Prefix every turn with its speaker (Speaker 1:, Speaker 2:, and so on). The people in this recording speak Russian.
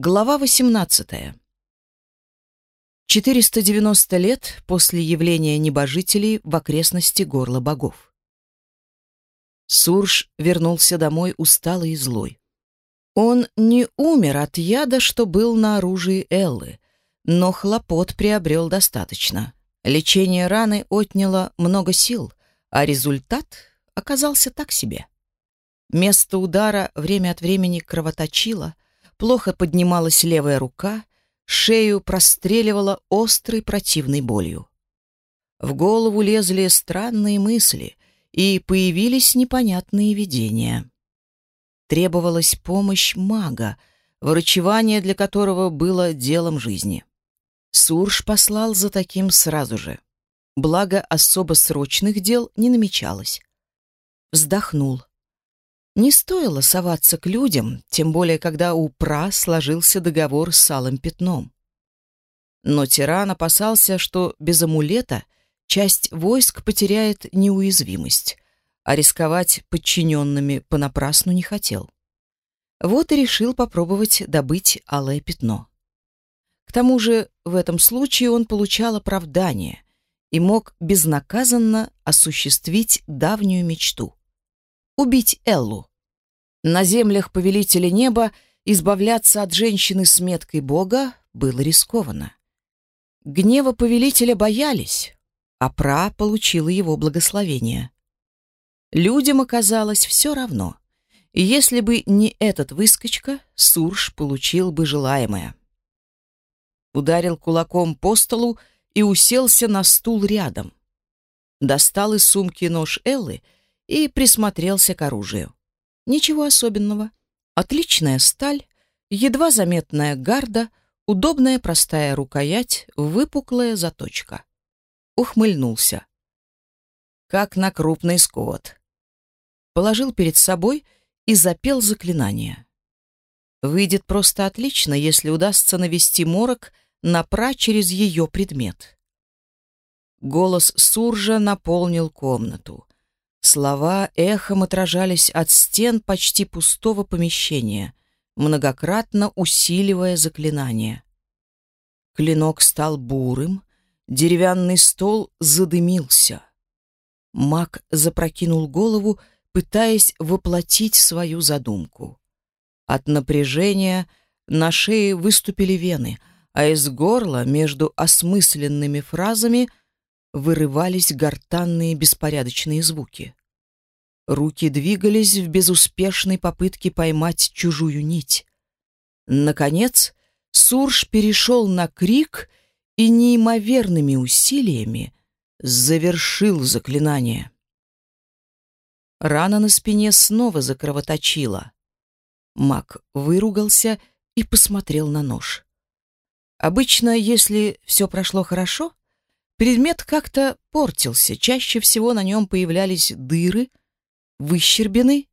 Speaker 1: Глава 18. 490 лет после явления небожителей в окрестности горла богов. Сурж вернулся домой усталый и злой. Он не умер от яда, что был на оружии Эллы, но хлопот приобрел достаточно. Лечение раны отняло много сил, а результат оказался так себе. Место удара время от времени кровоточило — плохо поднималась левая рука, шею простреливала острой противной болью. В голову лезли странные мысли, и появились непонятные видения. Требовалась помощь мага, врачевание для которого было делом жизни. Сурж послал за таким сразу же. Благо, особо срочных дел не намечалось. Вздохнул. Не стоило соваться к людям, тем более когда у Пра сложился договор с Алым Пятном. Но тиран опасался, что без амулета часть войск потеряет неуязвимость, а рисковать подчиненными понапрасну не хотел. Вот и решил попробовать добыть Алое Пятно. К тому же в этом случае он получал оправдание и мог безнаказанно осуществить давнюю мечту — убить Эллу. На землях повелителя неба избавляться от женщины с меткой бога было рискованно. Гнева повелителя боялись, а Пра получила его благословение. Людям оказалось все равно, и если бы не этот выскочка, Сурж получил бы желаемое. Ударил кулаком по столу и уселся на стул рядом. Достал из сумки нож Эллы и присмотрелся к оружию. Ничего особенного. Отличная сталь, едва заметная гарда, удобная простая рукоять, выпуклая заточка. Ухмыльнулся. Как на крупный скот. Положил перед собой и запел заклинание. Выйдет просто отлично, если удастся навести морок на пра через ее предмет. Голос Суржа наполнил комнату. Слова эхом отражались от стен почти пустого помещения, многократно усиливая заклинание. Клинок стал бурым, деревянный стол задымился. Маг запрокинул голову, пытаясь воплотить свою задумку. От напряжения на шее выступили вены, а из горла между осмысленными фразами вырывались гортанные беспорядочные звуки. Руки двигались в безуспешной попытке поймать чужую нить. Наконец, Сурж перешел на крик и неимоверными усилиями завершил заклинание. Рана на спине снова закровоточила. Маг выругался и посмотрел на нож. Обычно, если все прошло хорошо, Предмет как-то портился, чаще всего на нем появлялись дыры, выщербины